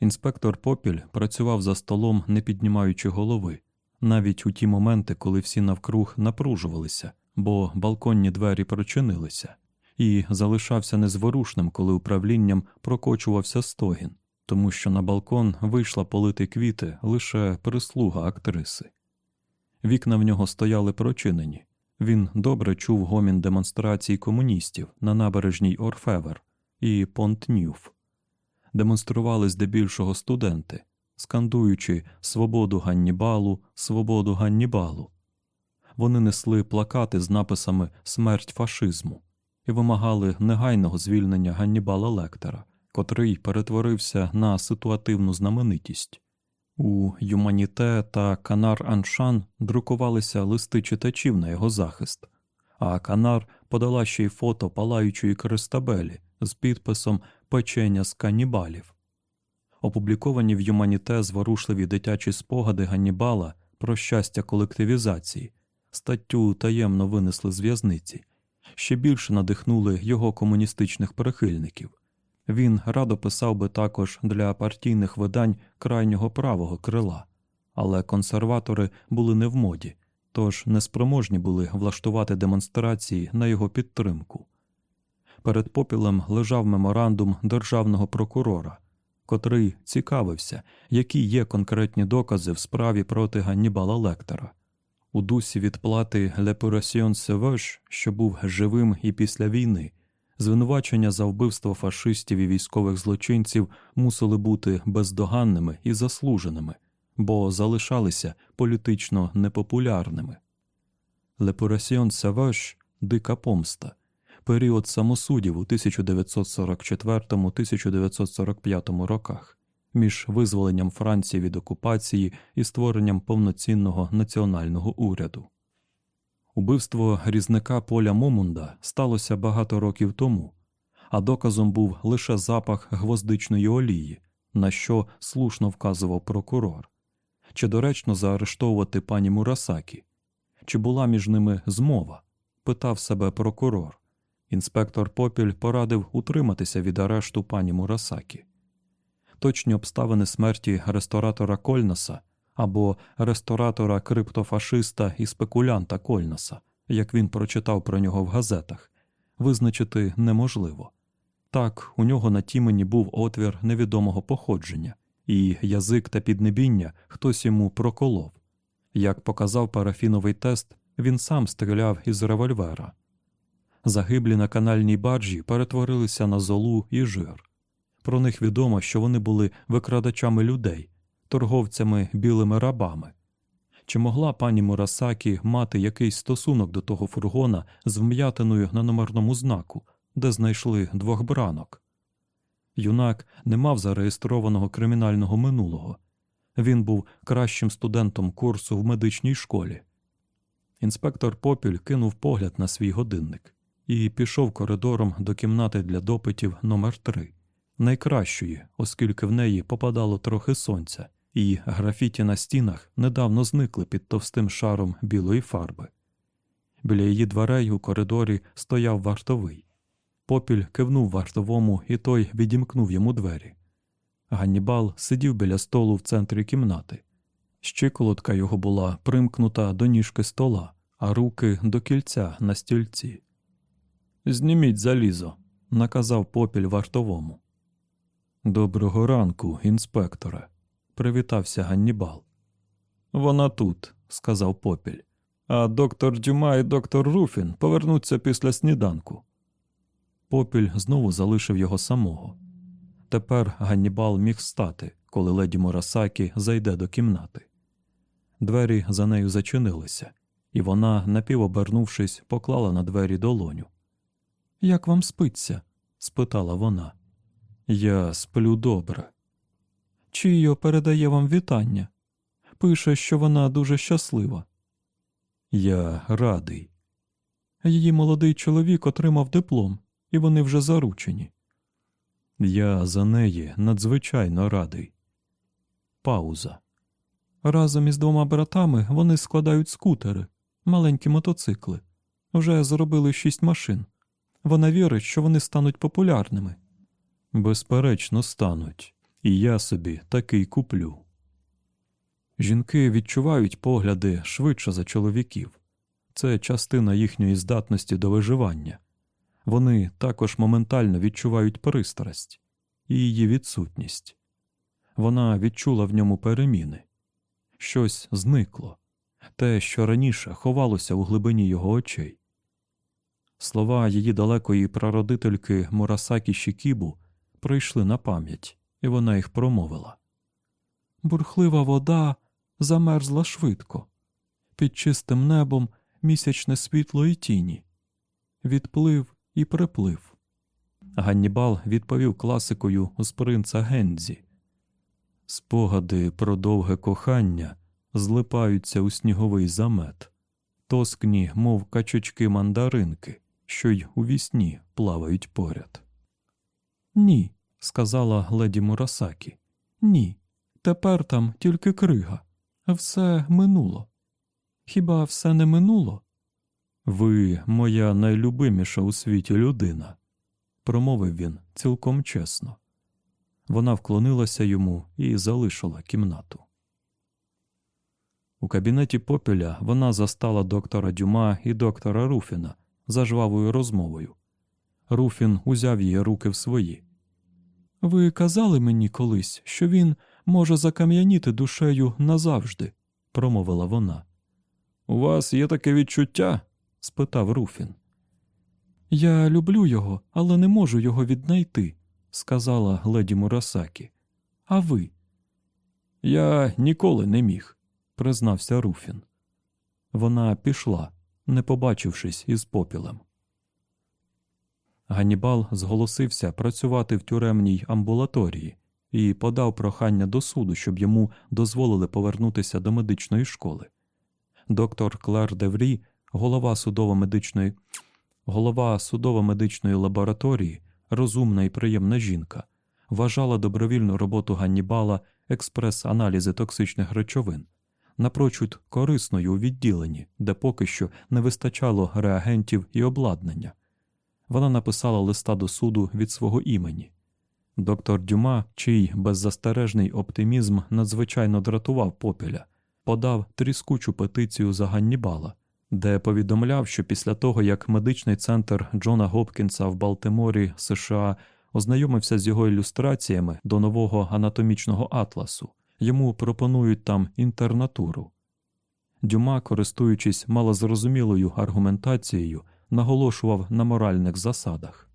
Інспектор Попіль працював за столом, не піднімаючи голови, навіть у ті моменти, коли всі навкруг напружувалися, бо балконні двері прочинилися, і залишався незворушним, коли управлінням прокочувався стогін, тому що на балкон вийшла полити квіти лише прислуга актриси. Вікна в нього стояли прочинені. Він добре чув гомін демонстрацій комуністів на набережній Орфевер і Понт-Нюф. Демонстрували здебільшого студенти, скандуючи свободу Ганнібалу, свободу Ганнібалу. Вони несли плакати з написами Смерть фашизму і вимагали негайного звільнення Ганнібала Лектора, котрий перетворився на ситуативну знаменитість. У Юманіте та Канар Аншан друкувалися листи читачів на його захист, а Канар подала ще й фото палаючої Кристабелі з підписом Печення з канібалів. Опубліковані в Юманіте зворушливі дитячі спогади Ганнібала про щастя колективізації, статтю таємно винесли з в'язниці, ще більше надихнули його комуністичних прихильників. Він радо писав би також для партійних видань крайнього правого крила, але консерватори були не в моді, тож неспроможні були влаштувати демонстрації на його підтримку. Перед попілем лежав меморандум державного прокурора, котрий цікавився, які є конкретні докази в справі проти Ганнібала Лектора. У дусі відплати Лепурасьйон Севеш, що був живим і після війни, звинувачення за вбивство фашистів і військових злочинців мусили бути бездоганними і заслуженими, бо залишалися політично непопулярними. Лепурасьйон Севеш дика помста, період самосудів у 1944-1945 роках між визволенням Франції від окупації і створенням повноцінного національного уряду. Убивство різника Поля Момунда сталося багато років тому, а доказом був лише запах гвоздичної олії, на що слушно вказував прокурор. Чи доречно заарештовувати пані Мурасакі? Чи була між ними змова? питав себе прокурор. Інспектор Попіль порадив утриматися від арешту пані Мурасакі. Точні обставини смерті ресторатора Кольнаса або ресторатора криптофашиста і спекулянта Кольнаса, як він прочитав про нього в газетах, визначити неможливо. Так, у нього на тімені був отвір невідомого походження, і язик та піднебіння хтось йому проколов. Як показав парафіновий тест, він сам стріляв із револьвера. Загиблі на канальній баржі перетворилися на золу і жир. Про них відомо, що вони були викрадачами людей, торговцями білими рабами. Чи могла пані Мурасакі мати якийсь стосунок до того фургона з вм'ятиною на номерному знаку, де знайшли двох бранок? Юнак не мав зареєстрованого кримінального минулого. Він був кращим студентом курсу в медичній школі. Інспектор Попіль кинув погляд на свій годинник і пішов коридором до кімнати для допитів номер 3 найкращої, оскільки в неї попадало трохи сонця, і графіті на стінах недавно зникли під товстим шаром білої фарби. Біля її дверей у коридорі стояв вартовий. Попіль кивнув вартовому, і той відімкнув йому двері. Ганнібал сидів біля столу в центрі кімнати. Щиколотка його була примкнута до ніжки стола, а руки до кільця на стільці. Зніміть залізо, наказав попіль вартовому. Доброго ранку, інспекторе, привітався Ганнібал. Вона тут, сказав попіль, а доктор Дюма і доктор Руфін повернуться після сніданку. Попіль знову залишив його самого. Тепер Ганнібал міг стати, коли леді Морасакі зайде до кімнати. Двері за нею зачинилися, і вона, напівобернувшись, поклала на двері долоню. Як вам спиться? спитала вона. Я сплю добре. Чийо передає вам вітання. Пише, що вона дуже щаслива. Я радий. Її молодий чоловік отримав диплом, і вони вже заручені. Я за неї надзвичайно радий. Пауза. Разом із двома братами вони складають скутери, маленькі мотоцикли. Вже зробили шість машин. Вона вірить, що вони стануть популярними. Безперечно, стануть, і я собі такий куплю. Жінки відчувають погляди швидше за чоловіків це частина їхньої здатності до виживання. Вони також моментально відчувають пристрасть і її відсутність. Вона відчула в ньому переміни, щось зникло, те, що раніше ховалося у глибині його очей. Слова її далекої прародительки Мурасакі Шікібу прийшли на пам'ять, і вона їх промовила. Бурхлива вода замерзла швидко, під чистим небом місячне світло і тіні, відплив і приплив. Ганнібал відповів класикою з принца Гензі. Спогади про довге кохання злипаються у сніговий замет, тоскні, мов качечки мандаринки, що й у вісні плавають поряд. Ні, сказала леді Мурасакі. Ні. Тепер там тільки крига. Все минуло. Хіба все не минуло? Ви моя найлюбиміша у світі людина, промовив він цілком чесно. Вона вклонилася йому і залишила кімнату. У кабінеті попіля вона застала доктора Дюма і доктора Руфіна за жвавою розмовою. Руфін узяв її руки в свої. Ви казали мені колись, що він може закам'яніти душею назавжди, промовила вона. У вас є таке відчуття? спитав Руфін. Я люблю його, але не можу його віднайти, сказала леді Мурасакі. А ви? Я ніколи не міг, признався Руфін. Вона пішла, не побачившись із попілем. Ганнібал зголосився працювати в тюремній амбулаторії і подав прохання до суду, щоб йому дозволили повернутися до медичної школи. Доктор Клер Деврі, голова судово-медичної голова судово-медичної лабораторії, розумна і приємна жінка, вважала добровільну роботу Ганнібала експрес-аналізи токсичних речовин напрочуд корисною у відділенні, де поки що не вистачало реагентів і обладнання. Вона написала листа до суду від свого імені. Доктор Дюма, чий беззастережний оптимізм надзвичайно дратував попіля, подав тріскучу петицію за Ганнібала, де повідомляв, що після того, як медичний центр Джона Гопкінса в Балтиморі, США, ознайомився з його ілюстраціями до нового анатомічного атласу, йому пропонують там інтернатуру. Дюма, користуючись малозрозумілою аргументацією, наголошував на моральних засадах.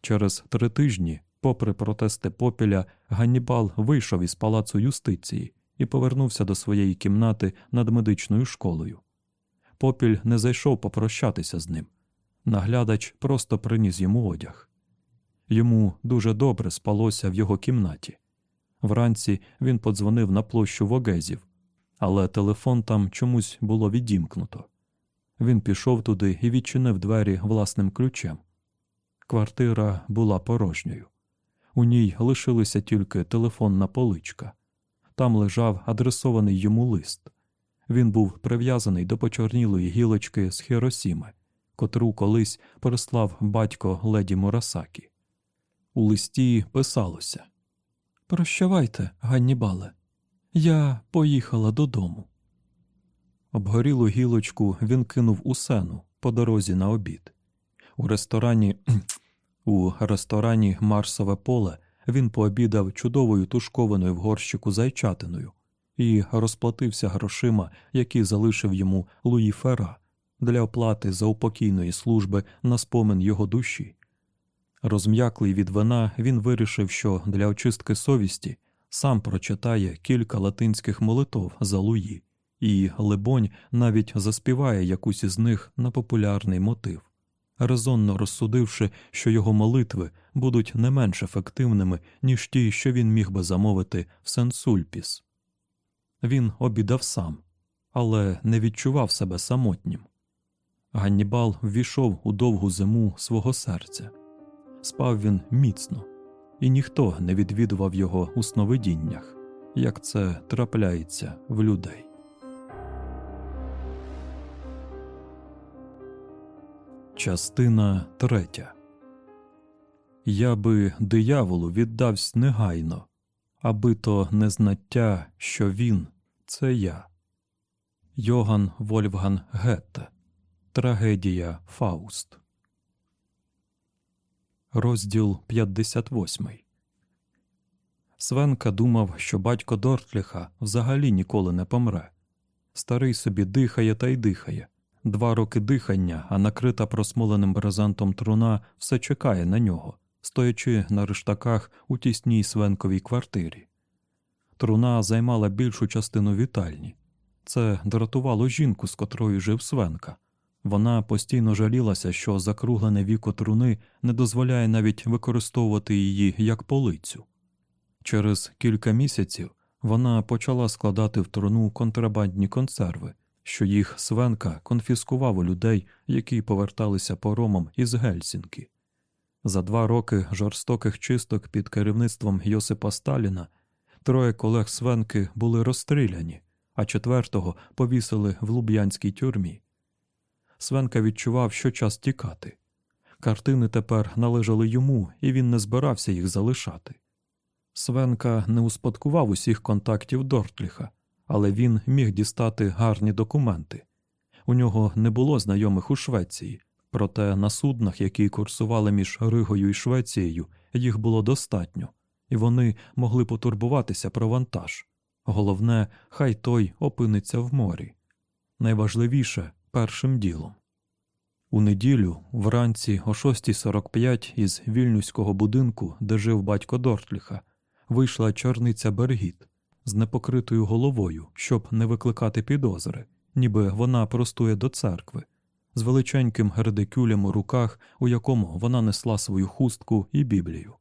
Через три тижні, попри протести попіля, Ганнібал вийшов із палацу юстиції і повернувся до своєї кімнати над медичною школою. Попіль не зайшов попрощатися з ним. Наглядач просто приніс йому одяг. Йому дуже добре спалося в його кімнаті. Вранці він подзвонив на площу Вогезів, але телефон там чомусь було відімкнуто. Він пішов туди і відчинив двері власним ключем. Квартира була порожньою. У ній лишилася тільки телефонна поличка. Там лежав адресований йому лист. Він був прив'язаний до почорнілої гілочки з Хіросіми, котру колись переслав батько леді Мурасакі. У листі писалося Прощавайте, Ганнібале, я поїхала додому. Обгорілу гілочку він кинув у сену по дорозі на обід. У ресторані у ресторані Марсове поле він пообідав чудовою тушкованою в горщику зайчатиною і розплатився грошима, які залишив йому Луї Фера для оплати заупокійної служби на спомин його душі. Розм'яклий від вина, він вирішив, що для очистки совісті сам прочитає кілька латинських молитов за Луї і, либонь, навіть заспіває якусь із них на популярний мотив, резонно розсудивши, що його молитви будуть не менш ефективними, ніж ті, що він міг би замовити в Сен-Сульпіс. Він обідав сам, але не відчував себе самотнім. Ганнібал ввійшов у довгу зиму свого серця. Спав він міцно, і ніхто не відвідував його у сновидіннях, як це трапляється в людей. Частина третя. Я би дияволу віддавсь негайно, аби то незнаття, що він це я. Йоган Вольфган Гетте. Трагедія Фауст. Розділ 58 Свенка думав, що батько Дортліха взагалі ніколи не помре. Старий собі дихає та й дихає. Два роки дихання, а накрита просмоленим брезентом труна все чекає на нього, стоячи на рештаках у тісній свенковій квартирі. Труна займала більшу частину вітальні. Це дратувало жінку, з котрою жив Свенка. Вона постійно жалілася, що закруглене віко труни не дозволяє навіть використовувати її як полицю. Через кілька місяців вона почала складати в труну контрабандні консерви, що їх Свенка конфіскував у людей, які поверталися поромом із Гельсінки. За два роки жорстоких чисток під керівництвом Йосипа Сталіна троє колег Свенки були розстріляні, а четвертого повісили в Луб'янській тюрмі. Свенка відчував, що час тікати. Картини тепер належали йому, і він не збирався їх залишати. Свенка не успадкував усіх контактів Дортліха, але він міг дістати гарні документи. У нього не було знайомих у Швеції, проте на суднах, які курсували між Ригою і Швецією, їх було достатньо, і вони могли потурбуватися про вантаж. Головне, хай той опиниться в морі. Найважливіше першим ділом. У неділю, вранці о 6.45 із вільнюського будинку, де жив батько Дортліха, вийшла чорниця Бергіт з непокритою головою, щоб не викликати підозри, ніби вона простує до церкви, з величеньким гердикюлем у руках, у якому вона несла свою хустку і біблію.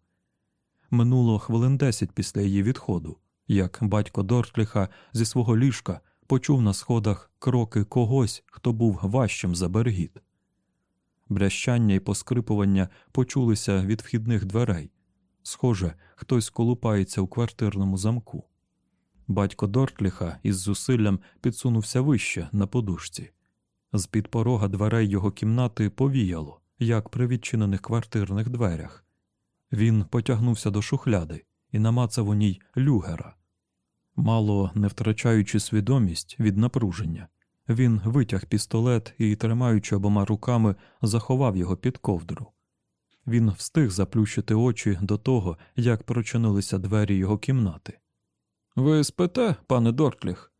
Минуло хвилин десять після її відходу, як батько Дортліха зі свого ліжка почув на сходах кроки когось, хто був важчим за Бергіт. Брящання і поскрипування почулися від вхідних дверей. Схоже, хтось колупається у квартирному замку. Батько Дортліха із зусиллям підсунувся вище на подушці. З під порога дверей його кімнати повіяло, як при відчинених квартирних дверях. Він потягнувся до шухляди і намацав у ній люгера. Мало не втрачаючи свідомість від напруження, він витяг пістолет і, тримаючи обома руками, заховав його під ковдру. Він встиг заплющити очі до того, як прочинилися двері його кімнати. Ви спите, пане Дортліх?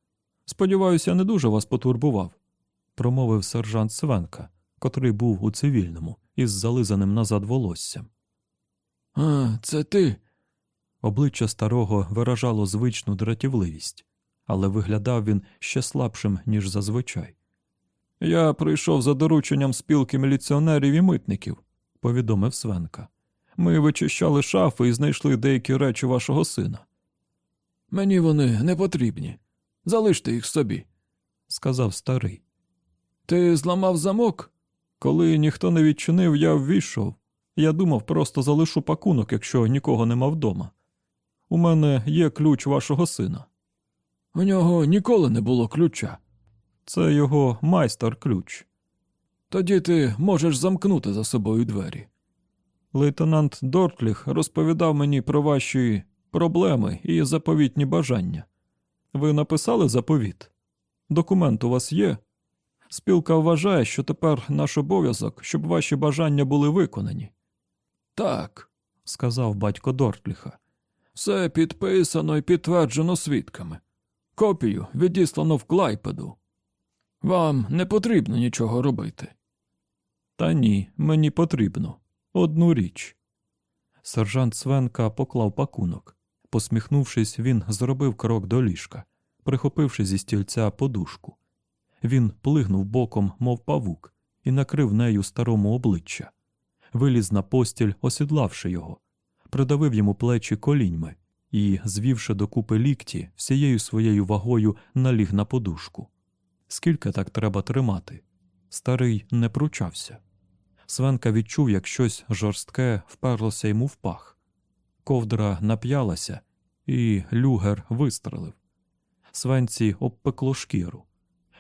Сподіваюся, не дуже вас потурбував. промовив сержант Свенка, котрий був у цивільному із зализаним назад волоссям. А, це ти. Обличчя старого виражало звичну дратівливість, але виглядав він ще слабшим, ніж зазвичай. Я прийшов за дорученням спілки міліціонерів і митників, повідомив Свенка. Ми вичищали шафи і знайшли деякі речі вашого сина. Мені вони не потрібні. Залиште їх собі, сказав старий. Ти зламав замок? Коли ніхто не відчинив, я ввійшов. Я думав, просто залишу пакунок, якщо нікого нема вдома. У мене є ключ вашого сина. У нього ніколи не було ключа. Це його майстер ключ. Тоді ти можеш замкнути за собою двері. Лейтенант Дортліх розповідав мені про ваші проблеми і заповітні бажання. Ви написали заповіт? Документ у вас є? Спілка вважає, що тепер наш обов'язок, щоб ваші бажання були виконані. Так, сказав батько Дортліха. Все підписано і підтверджено свідками. Копію відіслано в клайпеду. Вам не потрібно нічого робити. Та ні, мені потрібно. Одну річ. Сержант Свенка поклав пакунок. Посміхнувшись, він зробив крок до ліжка, прихопивши зі стільця подушку. Він плигнув боком, мов павук, і накрив нею старому обличчя. Виліз на постіль, осідлавши його, придавив йому плечі коліньми і, звівши докупи лікті, всією своєю вагою наліг на подушку. Скільки так треба тримати? Старий не пручався. Свенка відчув, як щось жорстке вперлося йому в пах. Ковдра нап'ялася, і люгер вистрелив. Свенці обпекло шкіру.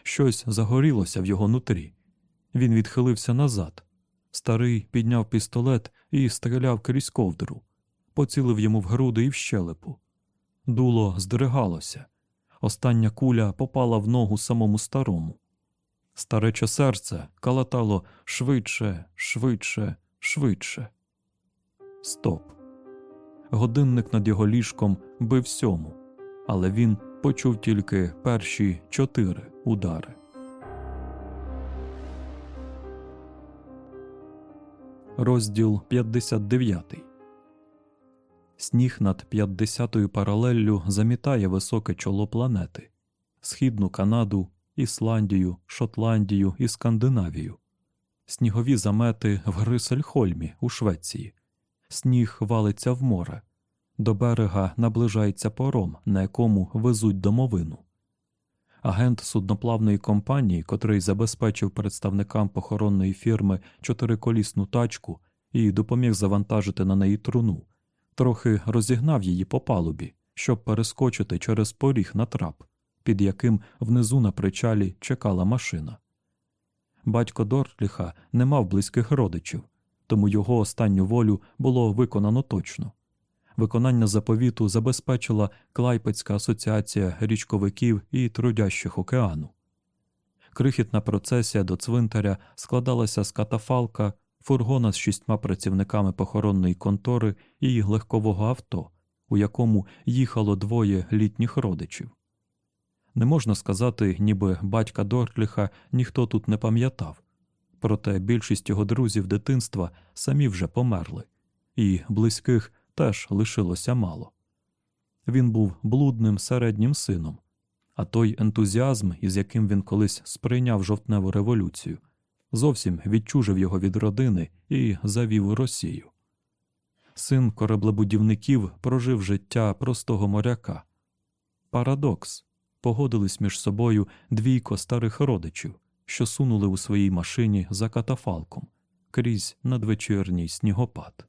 Щось загорілося в його нутрі. Він відхилився назад. Старий підняв пістолет і стріляв крізь ковдру, поцілив йому в груди і в щелепу. Дуло здригалося. Остання куля попала в ногу самому старому. Старече серце калатало швидше, швидше, швидше. Стоп. Годинник над його ліжком бив сьому, але він почув тільки перші чотири удари. Розділ 59 Сніг над 50-ю паралеллю замітає високе чоло планети, східну Канаду, Ісландію, Шотландію і Скандинавію, снігові замети в Грисельхольмі у Швеції, сніг валиться в море, до берега наближається пором, на якому везуть домовину. Агент судноплавної компанії, котрий забезпечив представникам похоронної фірми чотириколісну тачку і допоміг завантажити на неї труну, трохи розігнав її по палубі, щоб перескочити через поріг на трап, під яким внизу на причалі чекала машина. Батько Дортліха не мав близьких родичів, тому його останню волю було виконано точно. Виконання заповіту забезпечила Клайпецька асоціація річковиків і трудящих океану. Крихітна процесія до цвинтаря складалася з катафалка, фургона з шістьма працівниками похоронної контори і легкового авто, у якому їхало двоє літніх родичів. Не можна сказати, ніби батька Дортліха ніхто тут не пам'ятав, проте більшість його друзів дитинства самі вже померли, і близьких теж лишилося мало. Він був блудним середнім сином, а той ентузіазм, із яким він колись сприйняв жовтневу революцію, зовсім відчужив його від родини і завів у Росію. Син кораблебудівників прожив життя простого моряка. Парадокс погодились між собою двійко старих родичів, що сунули у своїй машині за катафалком крізь надвечірній снігопад.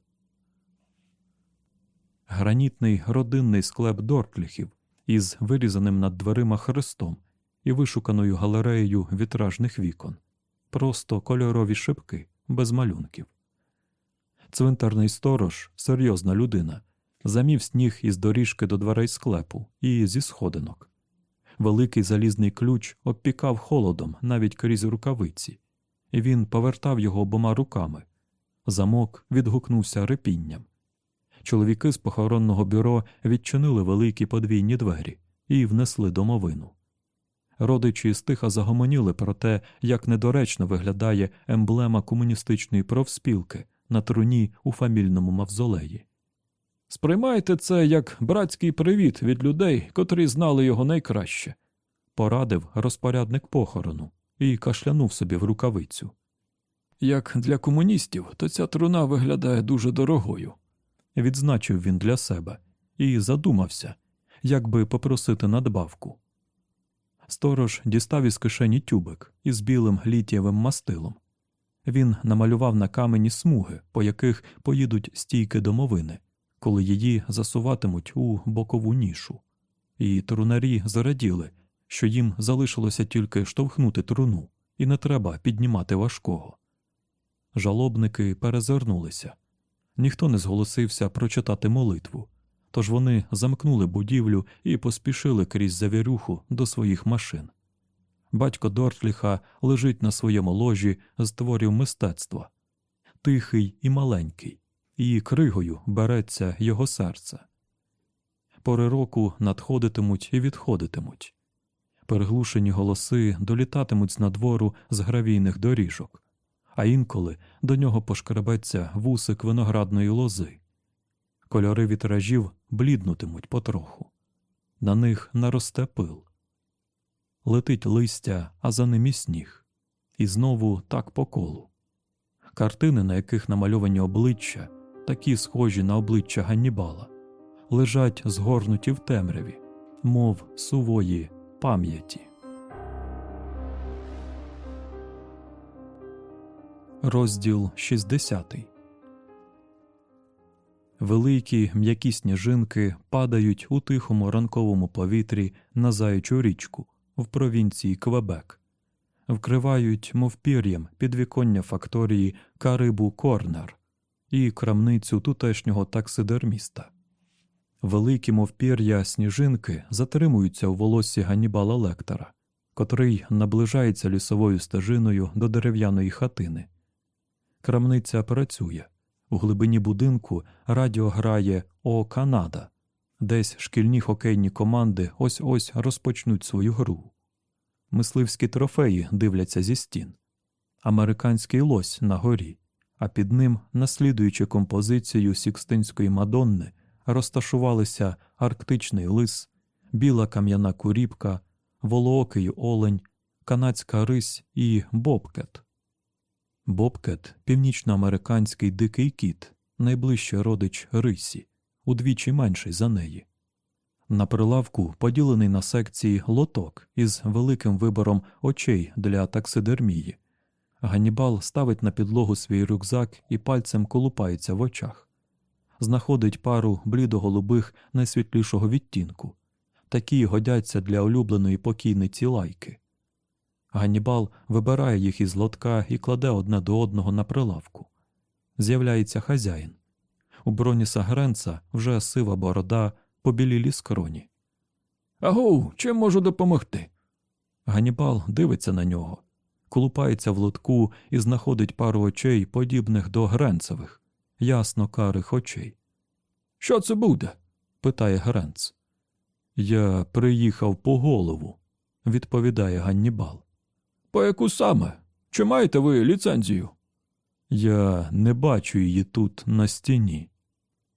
Гранітний родинний склеп Дортліхів із вирізаним над дверима хрестом і вишуканою галереєю вітражних вікон, просто кольорові шибки без малюнків. Цвинтарний сторож, серйозна людина, замів сніг із доріжки до дверей склепу і зі сходинок. Великий залізний ключ обпікав холодом навіть крізь рукавиці, і він повертав його обома руками. Замок відгукнувся репінням. Чоловіки з похоронного бюро відчинили великі подвійні двері і внесли домовину. Родичі стиха загомоніли про те, як недоречно виглядає емблема комуністичної профспілки на труні у фамільному мавзолеї. Сприймайте це як братський привіт від людей, котрі знали його найкраще, порадив розпорядник похорону і кашлянув собі в рукавицю. Як для комуністів, то ця труна виглядає дуже дорогою, відзначив він для себе і задумався, як би попросити надбавку. Сторож дістав із кишені тюбик із білим літієвим мастилом. Він намалював на камені смуги, по яких поїдуть стійки домовини, коли її засуватимуть у бокову нішу, і трунарі зараділи, що їм залишилося тільки штовхнути труну, і не треба піднімати важкого. Жалобники перезирнулися. Ніхто не зголосився прочитати молитву, тож вони замкнули будівлю і поспішили крізь завірюху до своїх машин. Батько Дортліха лежить на своєму ложі з творів мистецтва, тихий і маленький, і кригою береться його серце. Пори року надходитимуть і відходитимуть. Переглушені голоси долітатимуть з надвору з гравійних доріжок, а інколи до нього пошкребеться вусик виноградної лози. Кольори вітражів бліднутимуть потроху. На них наросте пил. Летить листя, а за ним і сніг. І знову так по колу. Картини, на яких намальовані обличчя, такі схожі на обличчя Ганнібала, лежать згорнуті в темряві, мов сувої пам'яті. Розділ 60 Великі м'які сніжинки падають у тихому ранковому повітрі на заячу річку в провінції Квебек, вкривають, мов пір'ям, підвіконня факторії Карибу Корнер і крамницю тутешнього таксидерміста. Великі, мов пір'я сніжинки, затримуються у волоссі Ганнібала Лектора, котрий наближається лісовою стежиною до дерев'яної хатини. Крамниця працює. У глибині будинку радіо грає О Канада. Десь шкільні хокейні команди ось ось розпочнуть свою гру. Мисливські трофеї дивляться зі стін, американський лось на горі, а під ним, наслідуючи композицію Сікстинської мадонни, розташувалися арктичний лис, біла кам'яна куріпка, волоокий олень, канадська рись і бобкет. Бобкет північноамериканський дикий кіт, найближчий родич рисі, удвічі менший за неї. На прилавку поділений на секції лоток із великим вибором очей для таксидермії. Ганнібал ставить на підлогу свій рюкзак і пальцем колупається в очах, знаходить пару блідоголубих найсвітлішого відтінку. Такі годяться для улюбленої покійниці лайки. Ганнібал вибирає їх із лотка і кладе одне до одного на прилавку. З'являється хазяїн. У Броніса Гренца вже сива борода, побілілі скроні. Агу, чим можу допомогти? Ганібал дивиться на нього, колупається в лотку і знаходить пару очей, подібних до Гренцевих, ясно карих очей. Що це буде? питає Гренц. Я приїхав по голову, відповідає Ганнібал. По яку саме? Чи маєте ви ліцензію? Я не бачу її тут на стіні.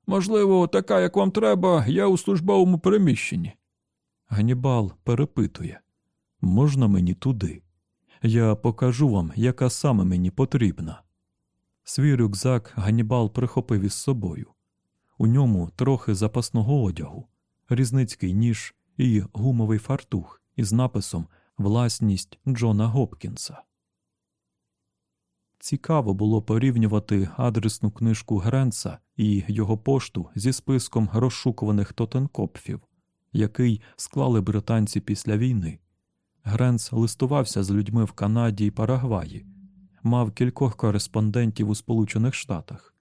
Можливо, така, як вам треба, я у службовому переміщенні. Ганнібал перепитує можна мені туди? Я покажу вам, яка саме мені потрібна. Свій рюкзак Ганнібал прихопив із собою. У ньому трохи запасного одягу, різницький ніж і гумовий фартух із написом Власність Джона Гопкінса. Цікаво було порівнювати адресну книжку Гренца і його пошту зі списком розшукуваних тотенкопфів, який склали британці після війни. Гренц листувався з людьми в Канаді і Парагваї, мав кількох кореспондентів у Сполучених Штатах.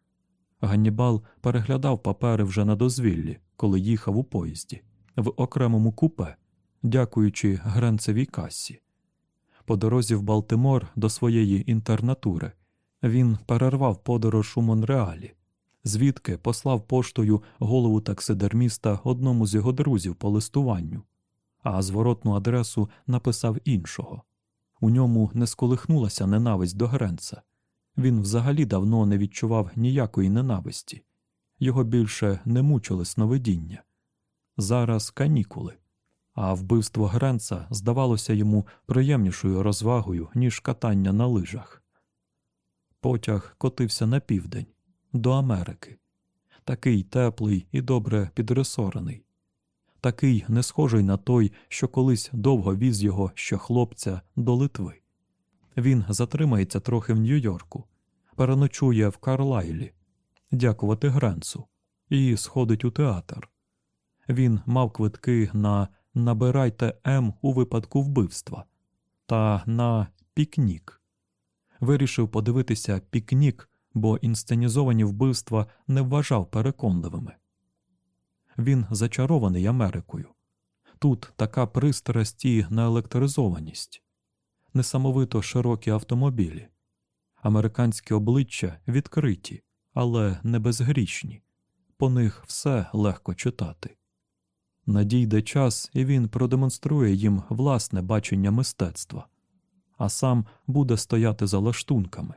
Ганнібал переглядав папери вже на дозвіллі, коли їхав у поїзді, в окремому купе, дякуючи Гренцевій касі. По дорозі в Балтимор до своєї інтернатури він перервав подорож у Монреалі, звідки послав поштою голову таксидерміста одному з його друзів по листуванню, а зворотну адресу написав іншого. У ньому не сколихнулася ненависть до Гренца. Він взагалі давно не відчував ніякої ненависті, його більше не мучили сновидіння. Зараз канікули, а вбивство Гренца здавалося йому приємнішою розвагою, ніж катання на лижах. Потяг котився на південь, до Америки, такий теплий і добре підресорений, такий не схожий на той, що колись довго віз його ще хлопця до Литви. Він затримається трохи в Нью-Йорку, переночує в Карлайлі, дякувати Гренцу, і сходить у театр. Він мав квитки на Набирайте М у випадку вбивства та на пікнік. Вирішив подивитися пікнік, бо інсценізовані вбивства не вважав переконливими. Він зачарований Америкою. Тут така пристрасть і наелектризованість, несамовито широкі автомобілі, американські обличчя відкриті, але не безгрішні. По них все легко читати. Надійде час, і він продемонструє їм власне бачення мистецтва, а сам буде стояти за лаштунками,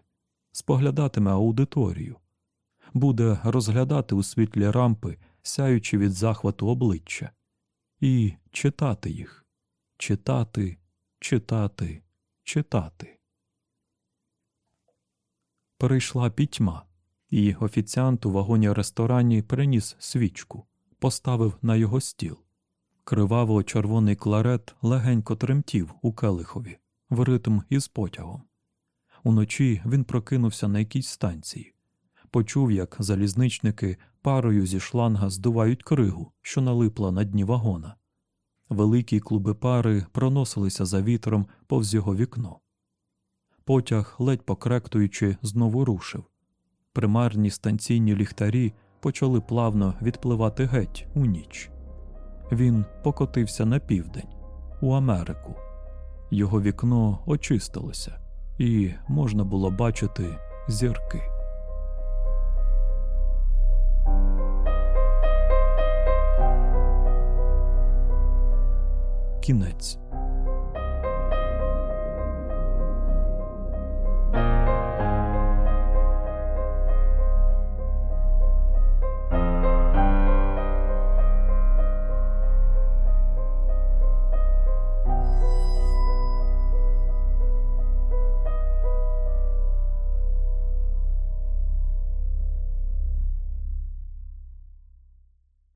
споглядатиме аудиторію, буде розглядати у світлі рампи, сяючи від захвату обличчя, і читати їх, читати, читати, читати. Перейшла пітьма, і офіціант у вагоні ресторані приніс свічку поставив на його стіл. Криваво червоний кларет легенько тремтів у келихові, в ритм із потягом. Уночі він прокинувся на якійсь станції, почув, як залізничники парою зі шланга здувають кригу, що налипла на дні вагона. Великі клуби пари проносилися за вітром повз його вікно. Потяг, ледь покректуючи, знову рушив. Примарні станційні ліхтарі почали плавно відпливати геть у ніч. Він покотився на південь, у Америку. Його вікно очистилося, і можна було бачити зірки. Кінець